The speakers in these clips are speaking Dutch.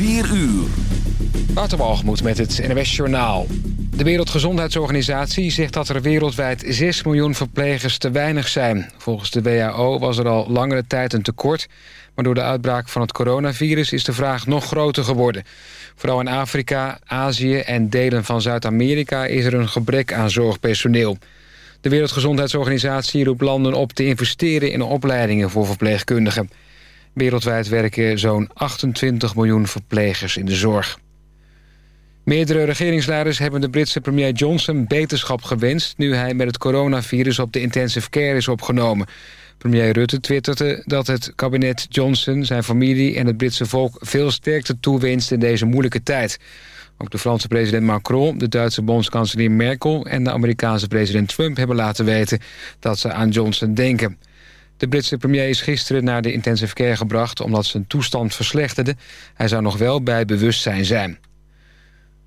4 uur. Waterbalgemoed met het NWS Journaal. De Wereldgezondheidsorganisatie zegt dat er wereldwijd 6 miljoen verplegers te weinig zijn. Volgens de WHO was er al langere tijd een tekort... maar door de uitbraak van het coronavirus is de vraag nog groter geworden. Vooral in Afrika, Azië en delen van Zuid-Amerika... is er een gebrek aan zorgpersoneel. De Wereldgezondheidsorganisatie roept landen op te investeren... in opleidingen voor verpleegkundigen. Wereldwijd werken zo'n 28 miljoen verplegers in de zorg. Meerdere regeringsleiders hebben de Britse premier Johnson beterschap gewenst... nu hij met het coronavirus op de intensive care is opgenomen. Premier Rutte twitterde dat het kabinet Johnson, zijn familie en het Britse volk... veel sterkte toewenst in deze moeilijke tijd. Ook de Franse president Macron, de Duitse bondskanselier Merkel... en de Amerikaanse president Trump hebben laten weten dat ze aan Johnson denken... De Britse premier is gisteren naar de intensive care gebracht... omdat zijn toestand verslechterde. Hij zou nog wel bij bewustzijn zijn.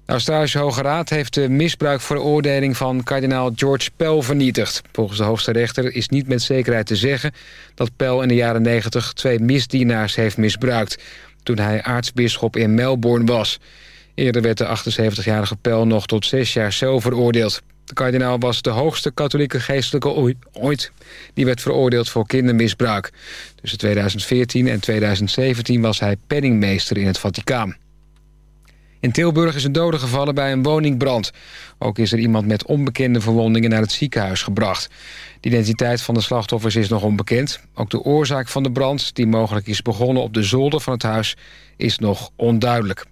De Australische Hoge Raad heeft de misbruikveroordeling van kardinaal George Pell vernietigd. Volgens de hoogste rechter is niet met zekerheid te zeggen... dat Pell in de jaren 90 twee misdienaars heeft misbruikt... toen hij aartsbisschop in Melbourne was. Eerder werd de 78-jarige Pell nog tot zes jaar cel veroordeeld. De kardinaal was de hoogste katholieke geestelijke ooit. Die werd veroordeeld voor kindermisbruik. Tussen 2014 en 2017 was hij penningmeester in het Vaticaan. In Tilburg is een dode gevallen bij een woningbrand. Ook is er iemand met onbekende verwondingen naar het ziekenhuis gebracht. De identiteit van de slachtoffers is nog onbekend. Ook de oorzaak van de brand, die mogelijk is begonnen op de zolder van het huis, is nog onduidelijk.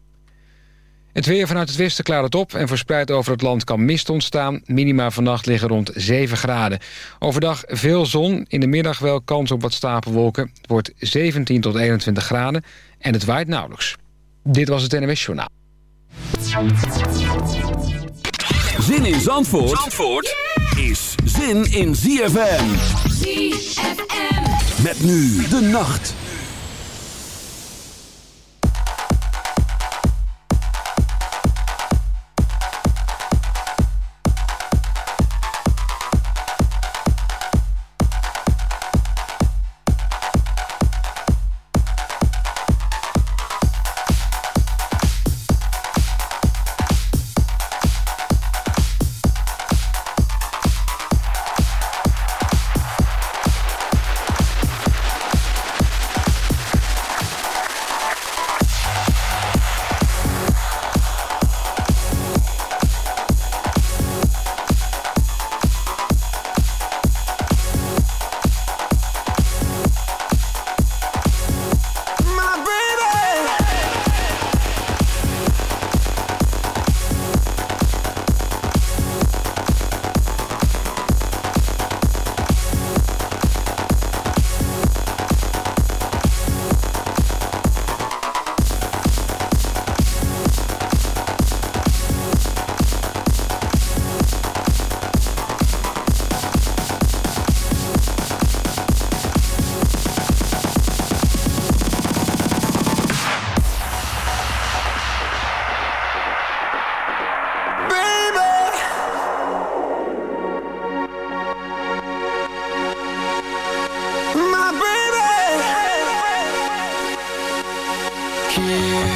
Het weer vanuit het westen klaart het op en verspreid over het land kan mist ontstaan. Minima vannacht liggen rond 7 graden. Overdag veel zon, in de middag wel kans op wat stapelwolken. Het wordt 17 tot 21 graden en het waait nauwelijks. Dit was het NWS Journaal. Zin in Zandvoort, Zandvoort is zin in ZFM. ZFM. Met nu de nacht.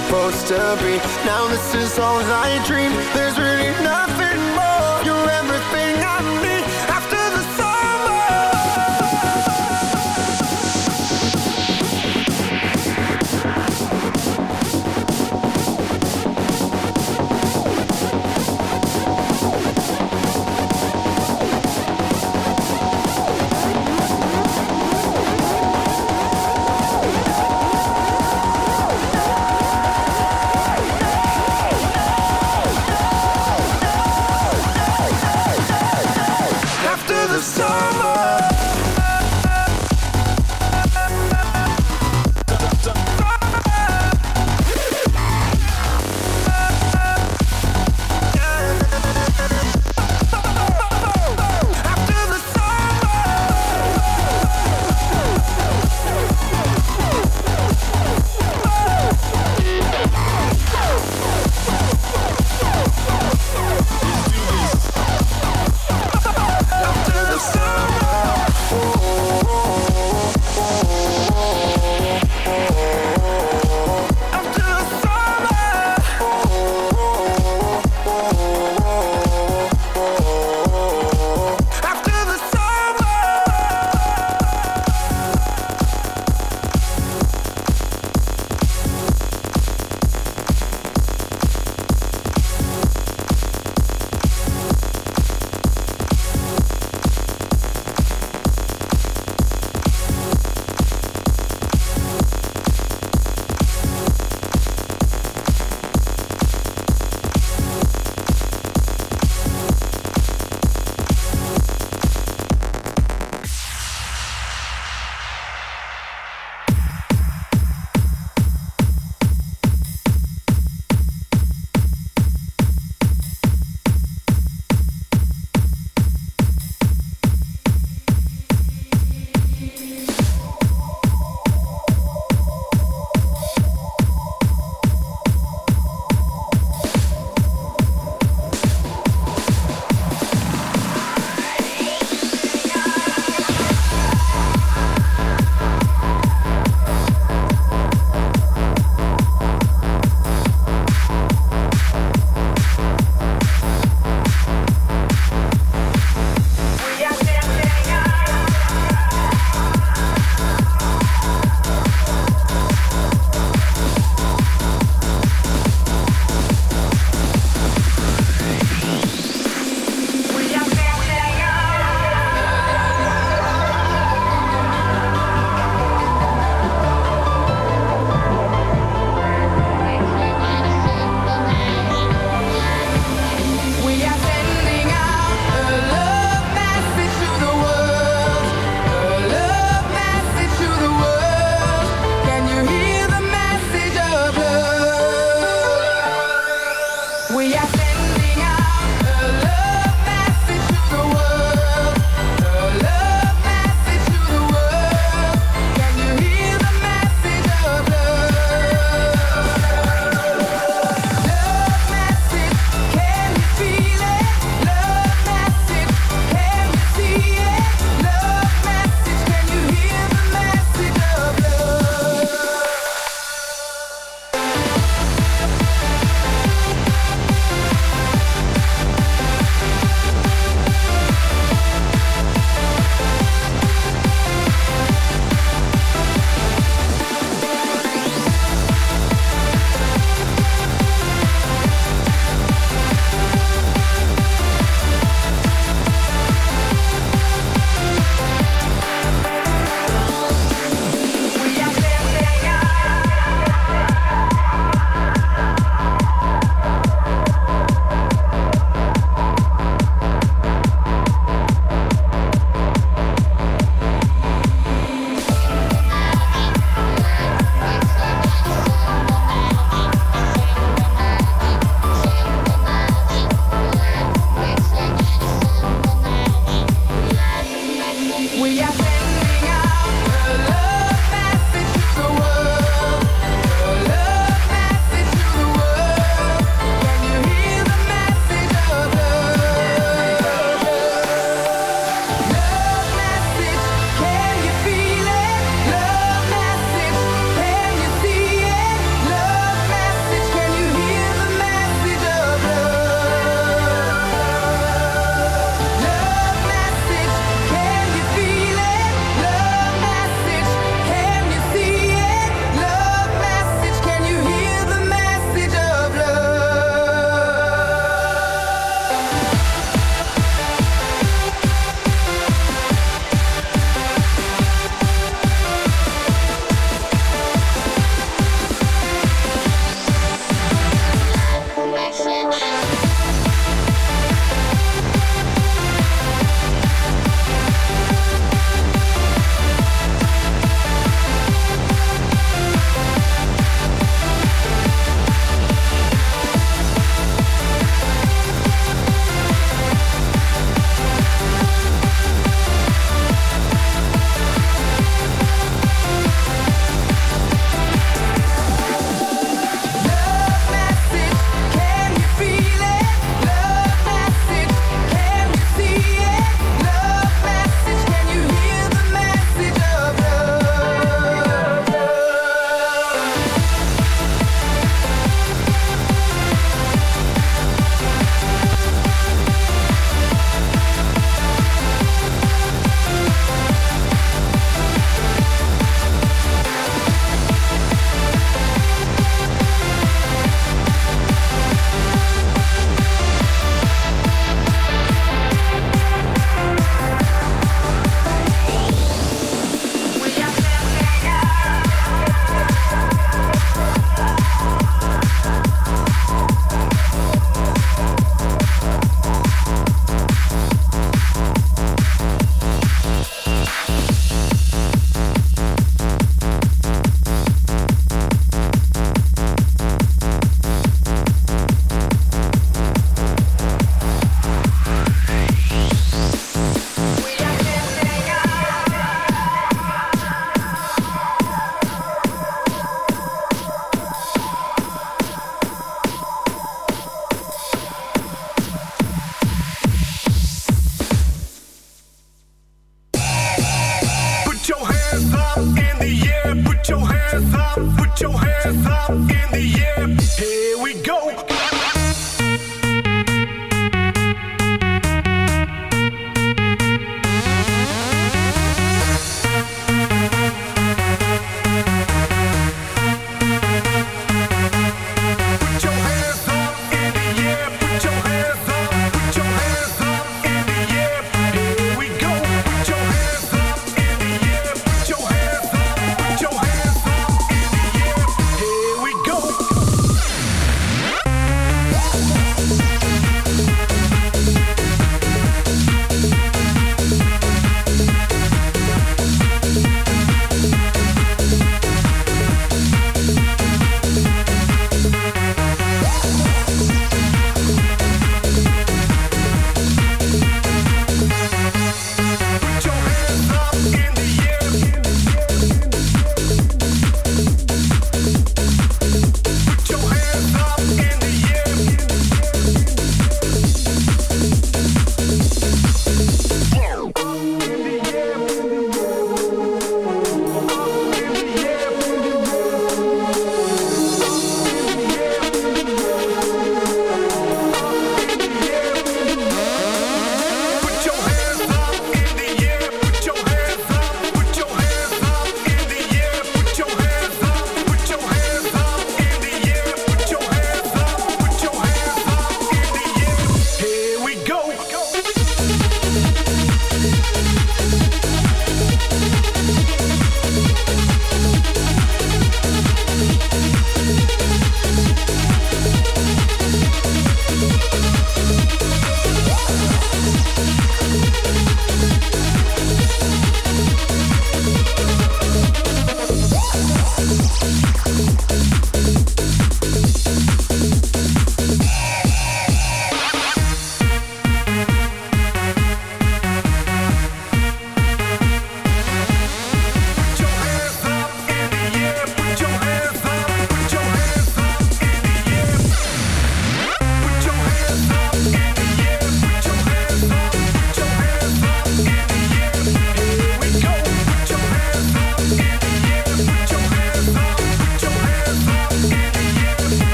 supposed to be. Now this is all I dream. There's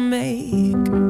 make.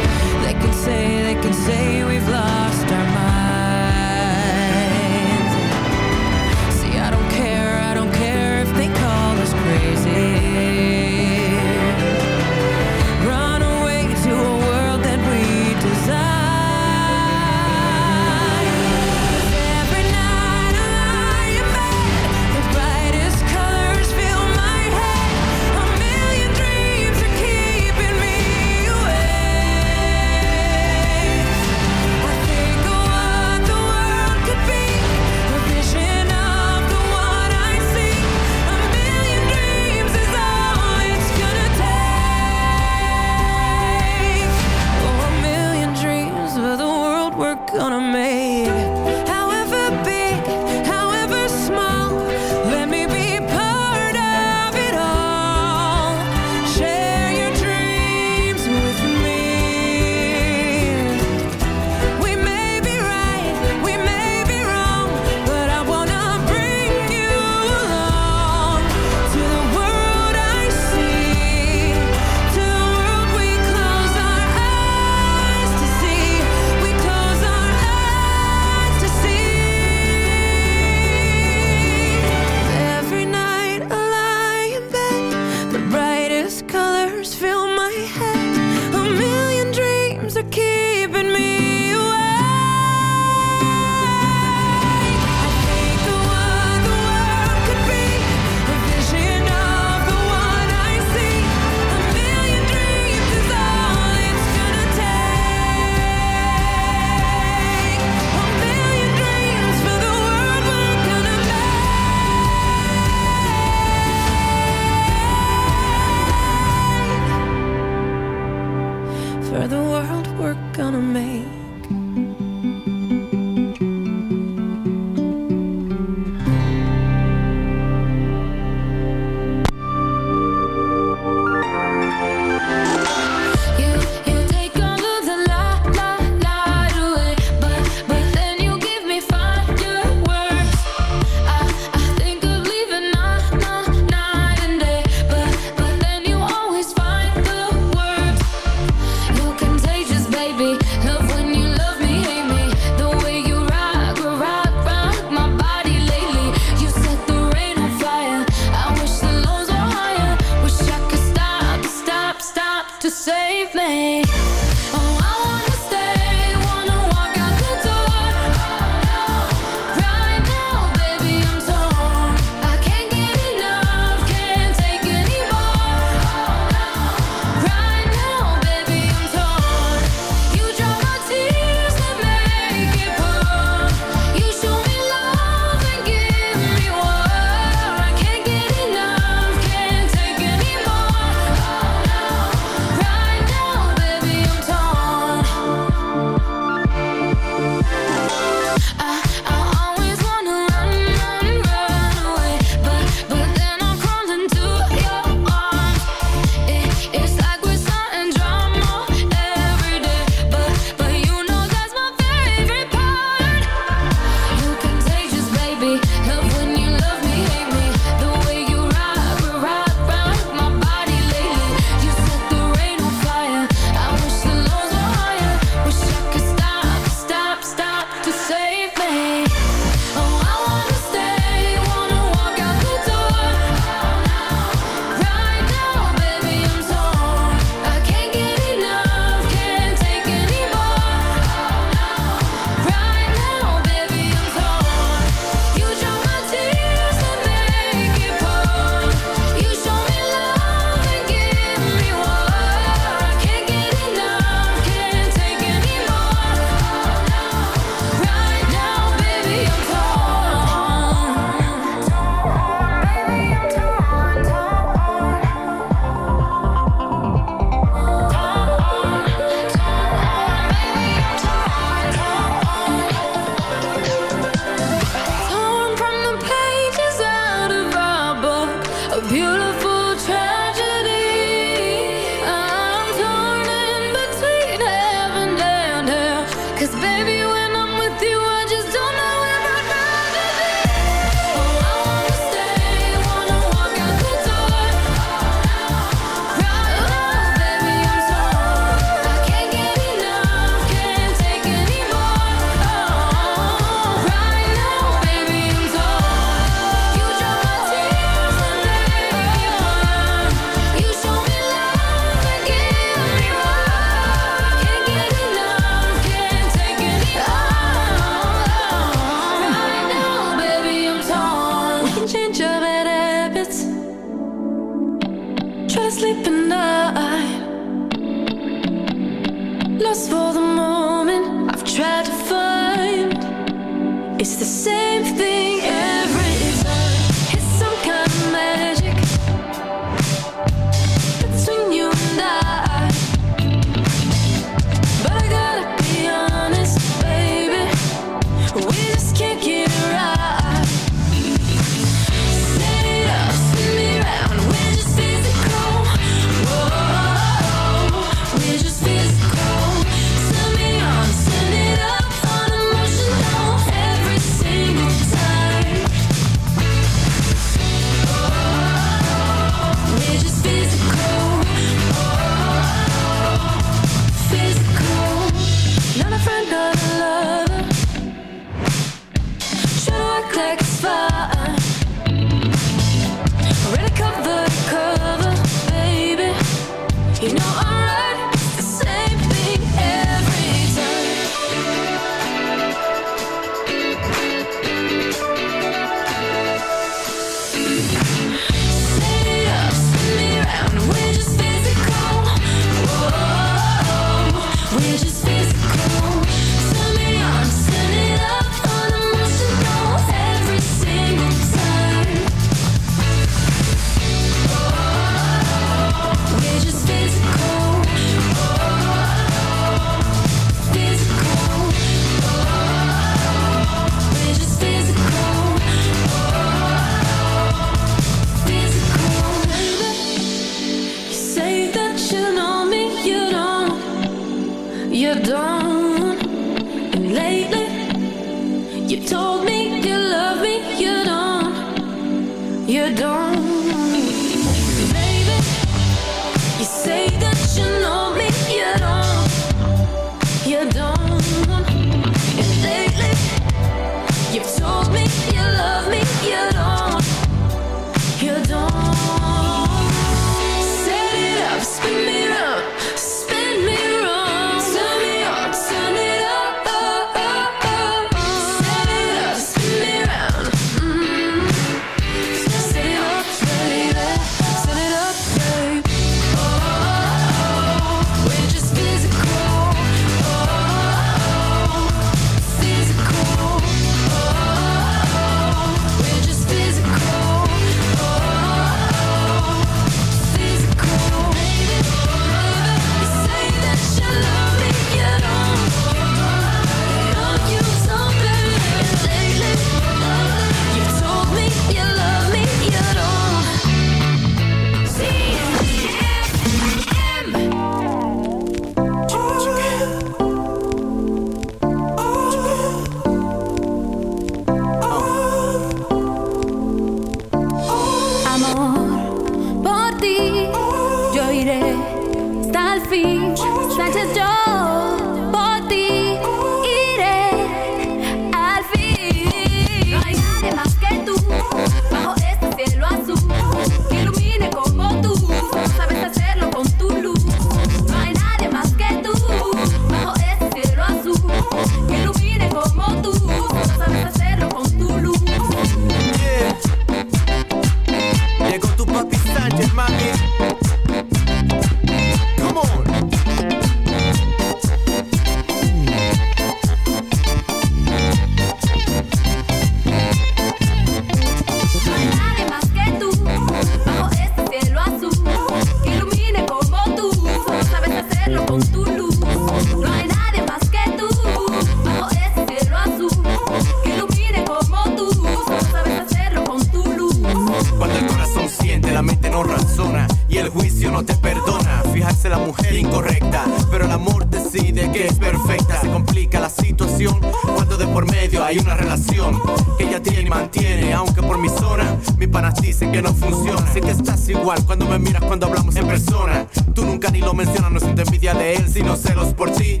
medio hay una relación que ella tiene y mantiene, aunque por mi zona mis panas dicen que no funciona. Sé que estás igual cuando me miras cuando hablamos en persona. Tú nunca ni lo mencionas, no siento envidia de él, sino celos por ti.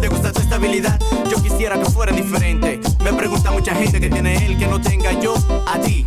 Te gusta tu estabilidad, yo quisiera que fuera diferente. Me pregunta mucha gente que tiene él que no tenga yo a ti.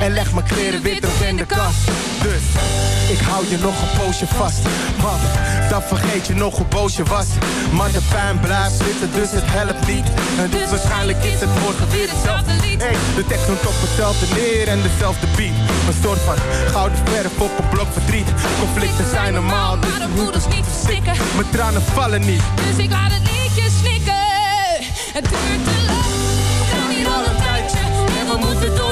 en leg mijn kleren weer terug in de kast. Dus ik hou je nog een poosje vast. Want dan vergeet je nog hoe boos je was. Maar de pijn blijft zitten, dus het helpt niet. En dus waarschijnlijk is het morgen weer hetzelfde lied. Hey, de tekst op hetzelfde neer en dezelfde beat. Een soort van gouden verf op een blok verdriet. Conflicten zijn normaal, dus Maar de voeders niet verstikken. mijn tranen vallen niet. Dus ik laat het liedje snikken. Het duurt te lang. We hier al een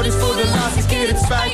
dus voor de laatste keer. Het spijt